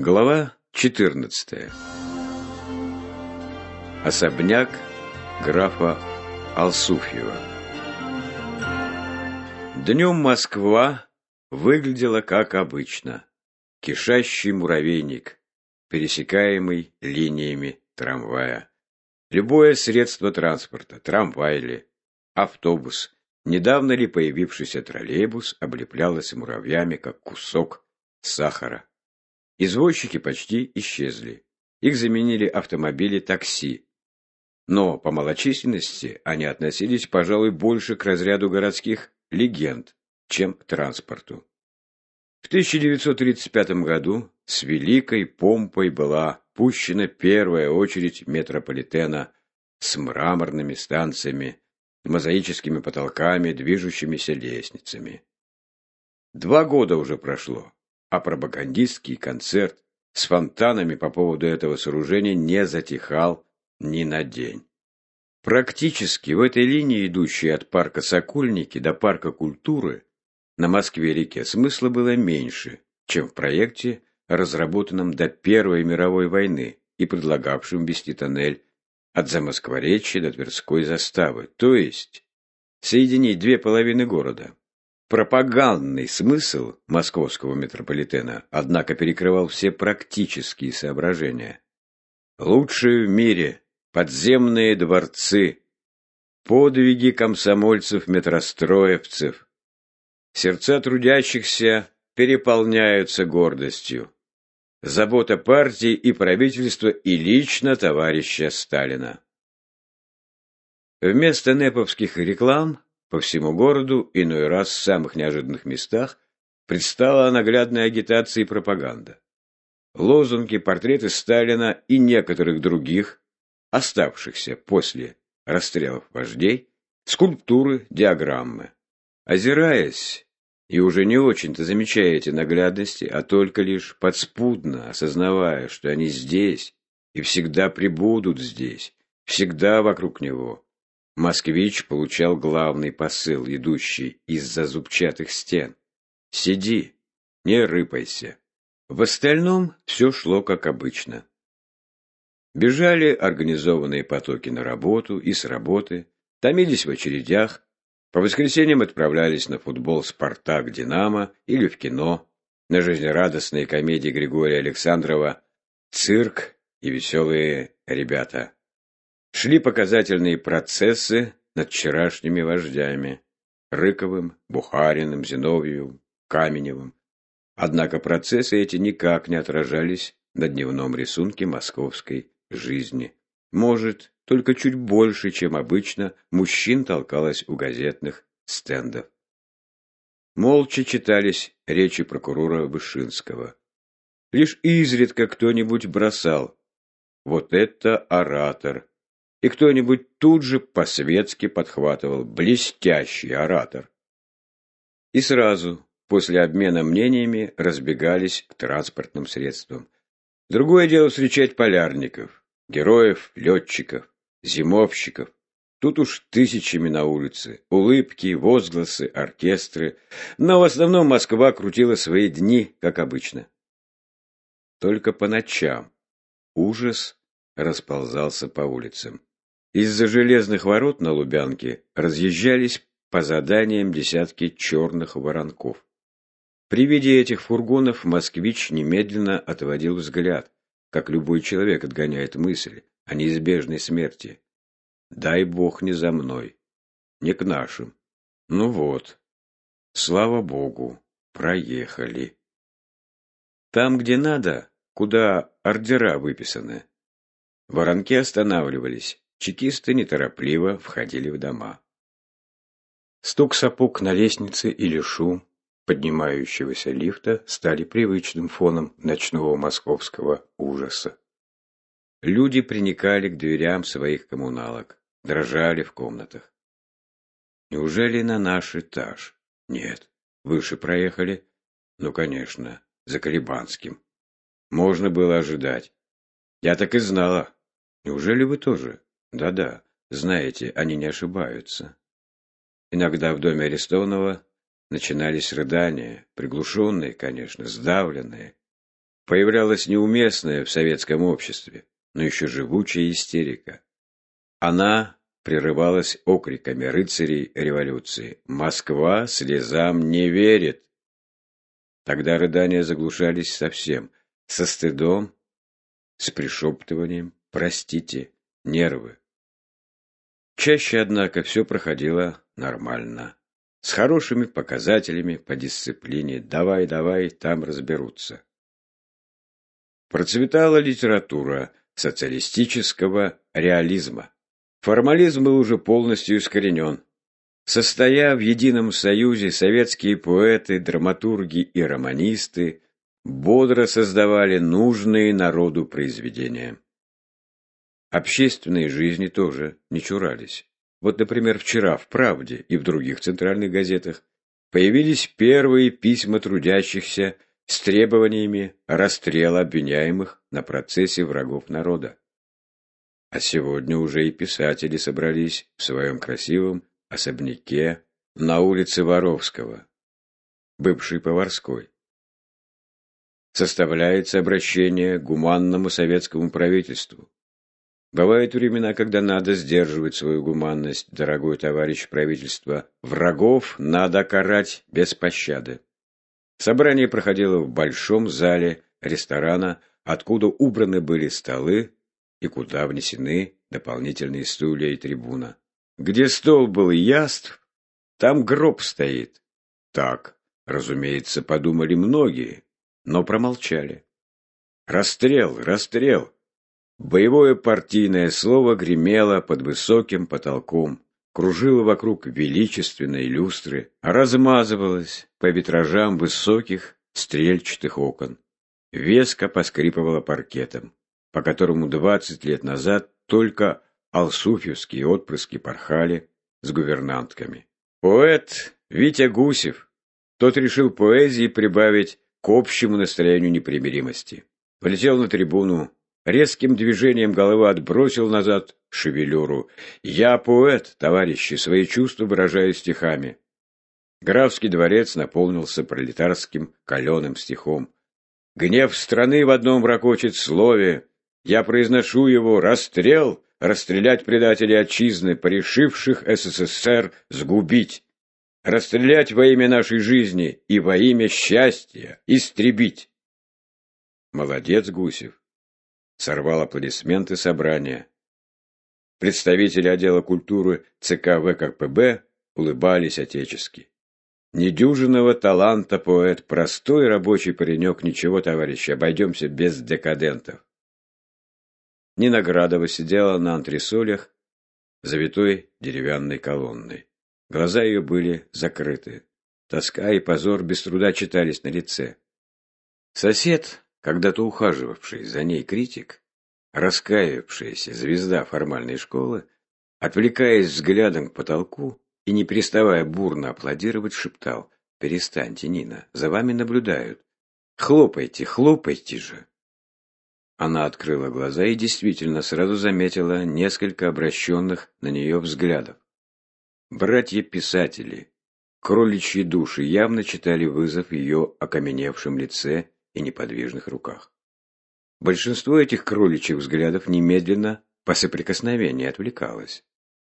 Глава 14. Особняк графа Алсуфьева. Днем Москва выглядела как обычно. Кишащий муравейник, пересекаемый линиями трамвая. Любое средство транспорта, трамвай ли, автобус, недавно ли появившийся троллейбус облеплялось муравьями, как кусок сахара. Извозчики почти исчезли. Их заменили автомобили такси. Но по малочисленности они относились, пожалуй, больше к разряду городских легенд, чем к транспорту. В 1935 году с великой помпой была пущена первая очередь метрополитена с мраморными станциями, мозаическими потолками, движущимися лестницами. Два года уже прошло, а пропагандистский концерт с фонтанами по поводу этого сооружения не затихал ни на день. Практически в этой линии, идущей от парка Сокольники до парка культуры, на Москве-реке смысла было меньше, чем в проекте, разработанном до Первой мировой войны и предлагавшем вести тоннель от Замоскворечья до Тверской заставы, то есть соединить две половины города. Пропагандный смысл московского метрополитена, однако, перекрывал все практические соображения. Лучшие в мире подземные дворцы, подвиги комсомольцев-метростроевцев. Сердца трудящихся переполняются гордостью. Забота партии и правительства и лично товарища Сталина. Вместо неповских реклам по всему городу, иной раз в самых неожиданных местах, предстала наглядная агитация и пропаганда. Лозунги, портреты Сталина и некоторых других, оставшихся после расстрелов вождей, скульптуры, диаграммы. Озираясь, и уже не очень-то замечая эти наглядности, а только лишь подспудно осознавая, что они здесь и всегда пребудут здесь, всегда вокруг него, Москвич получал главный посыл, идущий из-за зубчатых стен. «Сиди, не рыпайся». В остальном все шло как обычно. Бежали организованные потоки на работу и с работы, томились в очередях, по воскресеньям отправлялись на футбол «Спартак-Динамо» или в кино, на жизнерадостные комедии Григория Александрова «Цирк» и «Веселые ребята». Шли показательные процессы над вчерашними вождями Рыковым, Бухариным, Зиновьевым, Каменевым. Однако процессы эти никак не отражались на дневном рисунке московской жизни. Может, только чуть больше, чем обычно, мужчин толкалось у газетных стендов. Молча читались речи прокурора Вышинского. Лишь изредка кто-нибудь бросал «Вот это оратор!» И кто-нибудь тут же по-светски подхватывал «блестящий оратор». И сразу, после обмена мнениями, разбегались к транспортным средствам. Другое дело встречать полярников, героев, летчиков, зимовщиков. Тут уж тысячами на улице, улыбки, возгласы, оркестры. Но в основном Москва крутила свои дни, как обычно. Только по ночам ужас расползался по улицам. Из-за железных ворот на Лубянке разъезжались по заданиям десятки черных воронков. При виде этих фургонов москвич немедленно отводил взгляд, как любой человек отгоняет мысль о неизбежной смерти. Дай бог не за мной, не к нашим. Ну вот, слава богу, проехали. Там, где надо, куда ордера выписаны. Воронки останавливались, Чекисты неторопливо входили в дома. Стук сапог на лестнице или шум поднимающегося лифта стали привычным фоном ночного московского ужаса. Люди приникали к дверям своих коммуналок, дрожали в комнатах. Неужели на наш этаж? Нет, выше проехали. Ну, конечно, за Колебанским. Можно было ожидать. Я так и знала. Неужели вы тоже? Да-да, знаете, они не ошибаются. Иногда в доме арестованного начинались рыдания, приглушенные, конечно, сдавленные. появлялась неуместная в советском обществе, но еще живучая истерика. Она прерывалась окриками рыцарей революции «Москва слезам не верит!». Тогда рыдания заглушались совсем, со стыдом, с пришептыванием «Простите, нервы». Чаще, однако, все проходило нормально. С хорошими показателями по дисциплине. Давай, давай, там разберутся. Процветала литература социалистического реализма. Формализм был уже полностью искоренен. Состоя в едином союзе, советские поэты, драматурги и романисты бодро создавали нужные народу произведения. Общественной жизни тоже не чурались. Вот, например, вчера в «Правде» и в других центральных газетах появились первые письма трудящихся с требованиями расстрела обвиняемых на процессе врагов народа. А сегодня уже и писатели собрались в своем красивом особняке на улице Воровского, бывшей Поварской. Составляется обращение к гуманному советскому правительству. Бывают времена, когда надо сдерживать свою гуманность, дорогой товарищ правительства. Врагов надо карать без пощады. Собрание проходило в большом зале ресторана, откуда убраны были столы и куда внесены дополнительные стулья и трибуна. Где стол был яств, там гроб стоит. Так, разумеется, подумали многие, но промолчали. Расстрел, расстрел. Боевое партийное слово гремело под высоким потолком, кружило вокруг величественной люстры, размазывалось по витражам высоких стрельчатых окон. Веско поскрипывало паркетом по которому двадцать лет назад только алсуфьевские отпрыски порхали с гувернантками. Поэт Витя Гусев, тот решил поэзии прибавить к общему настроению непримиримости. Полетел на трибуну, резким движением головы отбросил назад шевелюру. «Я поэт, товарищи, свои чувства выражаю стихами». Графский дворец наполнился пролетарским каленым стихом. Гнев страны в одном ракочет слове, я произношу его расстрел, расстрелять предателей отчизны, порешивших СССР сгубить, расстрелять во имя нашей жизни и во имя счастья, истребить. Молодец, Гусев. Сорвал аплодисменты собрания. Представители отдела культуры ЦК ВКПБ улыбались отечески. Недюжинного таланта поэт, простой рабочий паренек, ничего, товарищи, обойдемся без декадентов. Нина Градова сидела на антресолях, завитой деревянной колонной. Глаза ее были закрыты. Тоска и позор без труда читались на лице. Сосед, когда-то ухаживавший за ней критик, раскаявшаяся звезда формальной школы, отвлекаясь взглядом к потолку и не переставая бурно аплодировать, шептал «Перестаньте, Нина, за вами наблюдают. Хлопайте, хлопайте же!» Она открыла глаза и действительно сразу заметила несколько обращенных на нее взглядов. Братья-писатели, кроличьи души явно читали вызов ее окаменевшем лице и неподвижных руках. Большинство этих кроличьих взглядов немедленно по соприкосновению отвлекалось.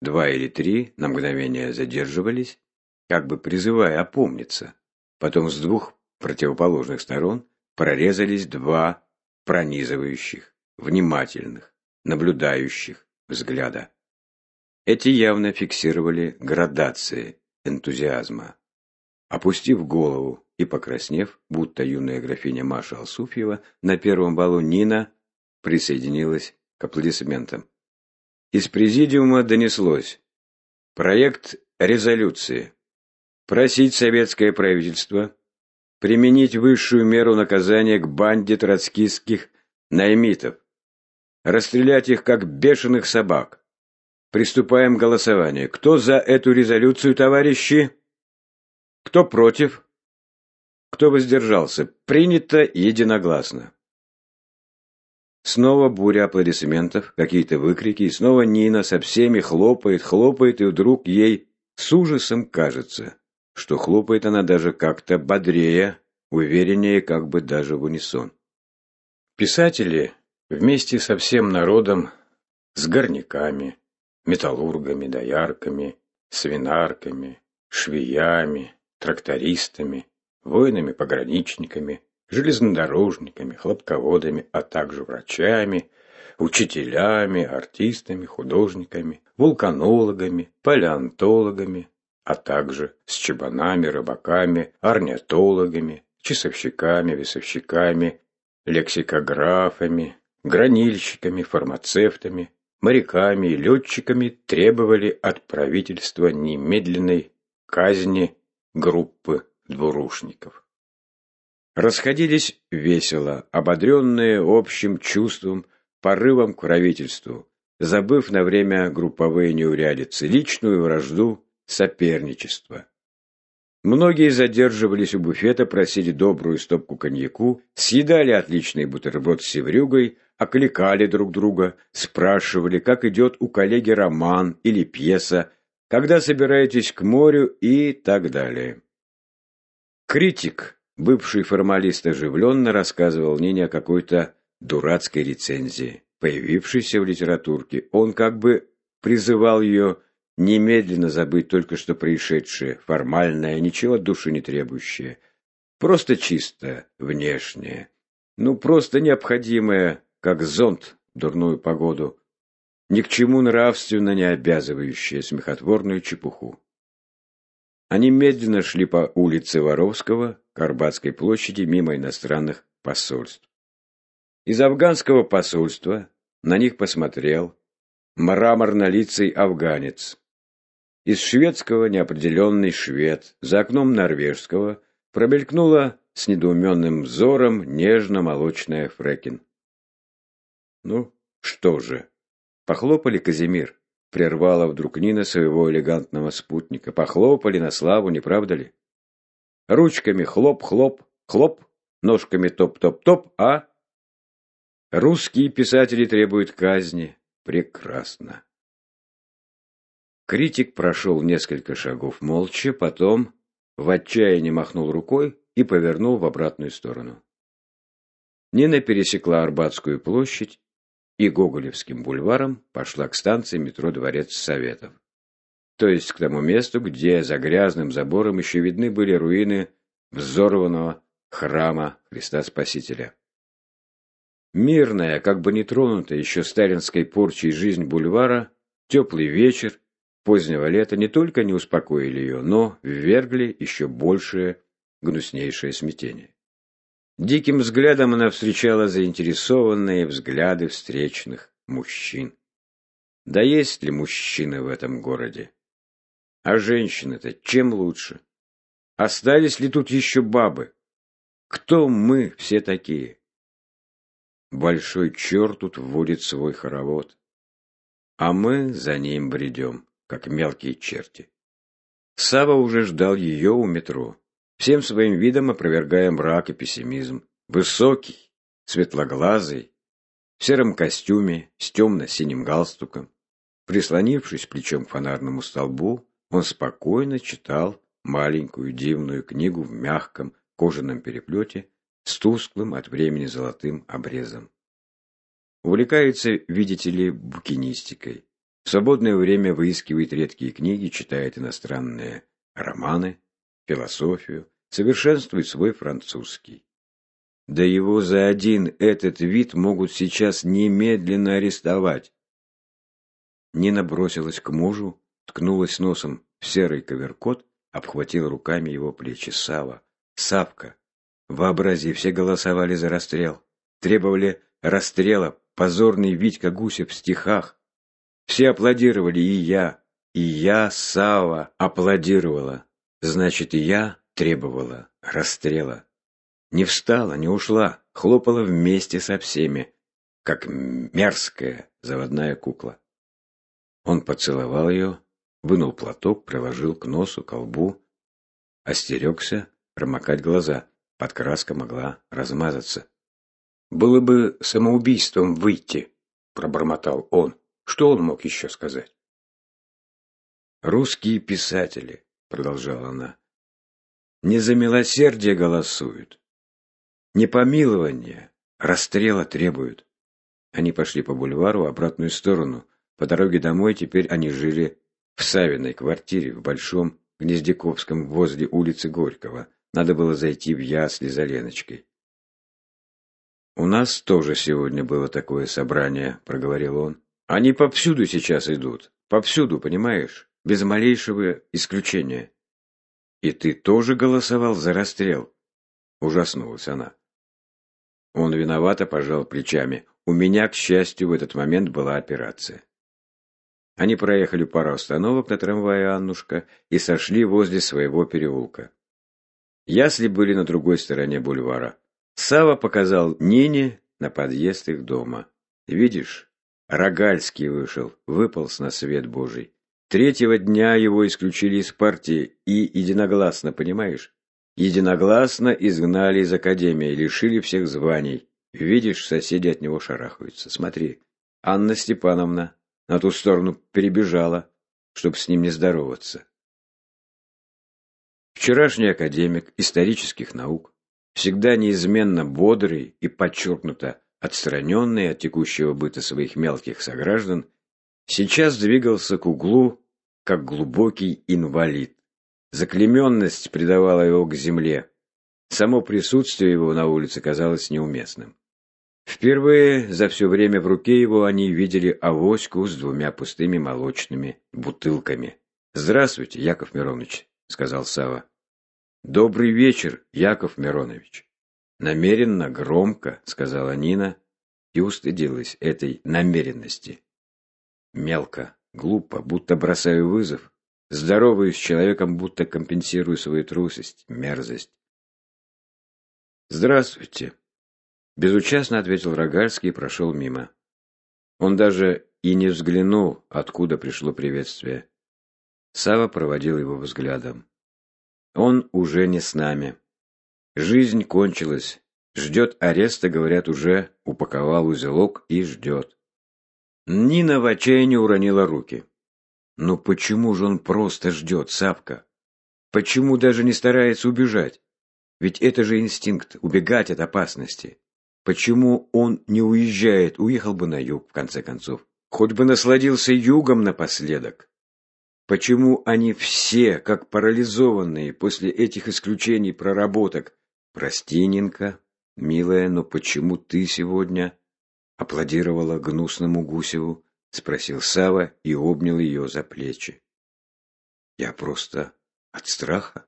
Два или три на мгновение задерживались, как бы призывая опомниться. Потом с двух противоположных сторон прорезались два пронизывающих, внимательных, наблюдающих взгляда. Эти явно фиксировали градации энтузиазма. Опустив голову и покраснев, будто юная графиня Маша Алсуфьева, на первом балу Нина присоединилась к аплодисментам. Из президиума донеслось. Проект резолюции. Просить советское правительство применить высшую меру наказания к банде троцкистских наймитов, расстрелять их как бешеных собак. Приступаем к голосованию. Кто за эту резолюцию, товарищи? Кто против? Кто воздержался? Принято единогласно. Снова буря аплодисментов, какие-то выкрики, и снова Нина со всеми хлопает, хлопает, и вдруг ей с ужасом кажется, что хлопает она даже как-то бодрее, увереннее, как бы даже в унисон. Писатели вместе со всем народом, с горняками, металлургами, доярками, свинарками, швеями, трактористами, воинами-пограничниками, железнодорожниками, хлопководами, а также врачами, учителями, артистами, художниками, вулканологами, палеонтологами, а также с чебанами, рыбаками, орнитологами, часовщиками, весовщиками, лексикографами, гранильщиками, фармацевтами, моряками и летчиками требовали от правительства немедленной казни группы двурушников. Расходились весело, ободренные общим чувством, порывом к правительству, забыв на время групповые неурядицы, личную вражду, соперничество. Многие задерживались у буфета, просили добрую стопку коньяку, съедали отличный бутерброд с севрюгой, окликали друг друга, спрашивали, как идет у коллеги роман или пьеса, когда собираетесь к морю и так далее. Критик, бывший формалист, оживленно рассказывал Нине о какой-то дурацкой рецензии, появившейся в литературке. Он как бы призывал ее немедленно забыть только что происшедшее, формальное, ничего от души не требующее, просто чисто внешнее, ну просто необходимое, как зонт в дурную погоду, ни к чему нравственно не обязывающее смехотворную чепуху. Они медленно шли по улице Воровского, Карбатской площади, мимо иностранных посольств. Из афганского посольства на них посмотрел мраморнолицый афганец, из шведского неопределенный швед, за окном норвежского промелькнула с недоуменным взором нежно-молочная Фрекин. «Ну, что же?» «Похлопали, Казимир?» — прервала вдруг Нина своего элегантного спутника. «Похлопали на славу, не правда ли?» «Ручками хлоп-хлоп, хлоп, ножками топ-топ-топ, а...» «Русские писатели требуют казни. Прекрасно!» Критик прошел несколько шагов молча, потом в отчаянии махнул рукой и повернул в обратную сторону. Нина пересекла Арбатскую площадь и Гоголевским бульваром пошла к станции метро Дворец Советов. То есть к тому месту, где за грязным забором еще видны были руины взорванного храма Христа Спасителя. Мирная, как бы не тронутая еще сталинской порчей жизнь бульвара, теплый вечер позднего лета не только не успокоили ее, но ввергли еще большее, гнуснейшее смятение. Диким взглядом она встречала заинтересованные взгляды встречных мужчин. Да есть ли мужчины в этом городе? А женщины-то чем лучше? Остались ли тут еще бабы? Кто мы все такие? Большой черт тут вводит свой хоровод, а мы за ним бредем как мелкие черти. Сава уже ждал ее у метро, всем своим видом опровергая мрак и пессимизм. Высокий, светлоглазый, в сером костюме, с темно-синим галстуком. Прислонившись плечом к фонарному столбу, он спокойно читал маленькую дивную книгу в мягком кожаном переплете с тусклым от времени золотым обрезом. Увлекается, видите ли, букинистикой. В свободное время выискивает редкие книги, читает иностранные романы, философию, совершенствует свой французский. Да его за один этот вид могут сейчас немедленно арестовать. Нина бросилась к мужу, ткнулась носом в серый коверкот, обхватила руками его плечи. Сава, Савка, вообрази, все голосовали за расстрел. Требовали расстрела, позорный Витька Гусев в стихах. Все аплодировали, и я, и я, Сава, аплодировала. Значит, и я требовала расстрела. Не встала, не ушла, хлопала вместе со всеми, как мерзкая заводная кукла. Он поцеловал ее, вынул платок, приложил к носу, к лбу, остерегся промокать глаза, подкраска могла размазаться. «Было бы самоубийством выйти», — пробормотал он. Что он мог еще сказать? «Русские писатели», — продолжала она, — «не за милосердие голосуют, не помилование, Расстрела требуют. Они пошли по бульвару в обратную сторону. По дороге домой теперь они жили в Савиной квартире в Большом Гнездяковском возле улицы Горького. Надо было зайти в ясли за Леночкой. «У нас тоже сегодня было такое собрание», — проговорил он. «Они повсюду сейчас идут. Повсюду, понимаешь? Без малейшего исключения». «И ты тоже голосовал за расстрел?» — ужаснулась она. Он виновато пожал плечами. У меня, к счастью, в этот момент была операция. Они проехали пару остановок на трамвае «Аннушка» и сошли возле своего переулка. Ясли были на другой стороне бульвара. Сава показал Нине на подъезд их дома. «Видишь, Рогальский вышел, выполз на свет Божий. Третьего дня его исключили из партии и единогласно, понимаешь? Единогласно изгнали из академии, лишили всех званий. Видишь, соседи от него шарахаются. Смотри, Анна Степановна на ту сторону перебежала, чтобы с ним не здороваться. Вчерашний академик исторических наук, всегда неизменно бодрый и подчеркнуто отстраненный от текущего быта своих мелких сограждан, сейчас двигался к углу, как глубокий инвалид. Заклеменность придавала его к земле. Само присутствие его на улице казалось неуместным. Впервые за все время в руке его они видели авоську с двумя пустыми молочными бутылками. «Здравствуйте, Яков Миронович», — сказал Сава. «Добрый вечер, Яков Миронович». «Намеренно, громко», — сказала Нина и устыдилась этой намеренности. Мелко, глупо, будто бросаю вызов. Здороваюсь с человеком, будто компенсирую свою трусость, мерзость. «Здравствуйте», — безучастно ответил Рогальский и прошел мимо. Он даже и не взглянул, откуда пришло приветствие. Сава проводил его взглядом. Он уже не с нами. Жизнь кончилась. Ждет ареста, говорят, уже упаковал узелок и ждет. Нина в отчаянии уронила руки. Но почему же он просто ждет, Савка? Почему даже не старается убежать? Ведь это же инстинкт – убегать от опасности. Почему он не уезжает, уехал бы на юг, в конце концов? Хоть бы насладился югом напоследок. Почему они все, как парализованные после этих исключений проработок? Прости, Нинка, милая, но почему ты сегодня аплодировала гнусному Гусеву? Спросил Сава и обнял ее за плечи. Я просто от страха,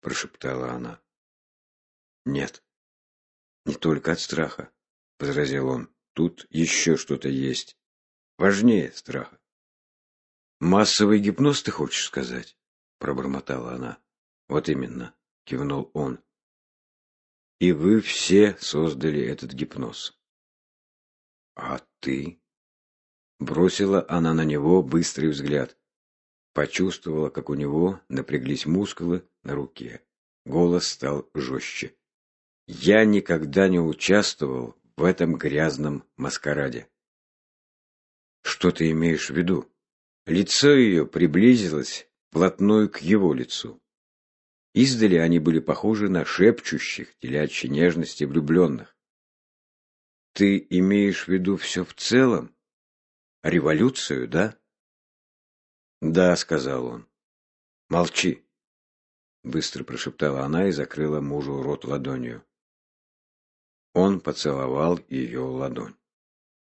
прошептала она. Нет, не только от страха, возразил он. Тут еще что-то есть. Важнее страха. «Массовый гипноз, ты хочешь сказать?» — пробормотала она. «Вот именно», — кивнул он. «И вы все создали этот гипноз». «А ты?» Бросила она на него быстрый взгляд. Почувствовала, как у него напряглись мускулы на руке. Голос стал жестче. «Я никогда не участвовал в этом грязном маскараде». «Что ты имеешь в виду?» Лицо ее приблизилось вплотную к его лицу. Издали они были похожи на шепчущих телячьей нежности влюбленных. «Ты имеешь в виду все в целом? Революцию, да?» «Да», — сказал он. «Молчи», — быстро прошептала она и закрыла мужу рот ладонью. Он поцеловал ее ладонь.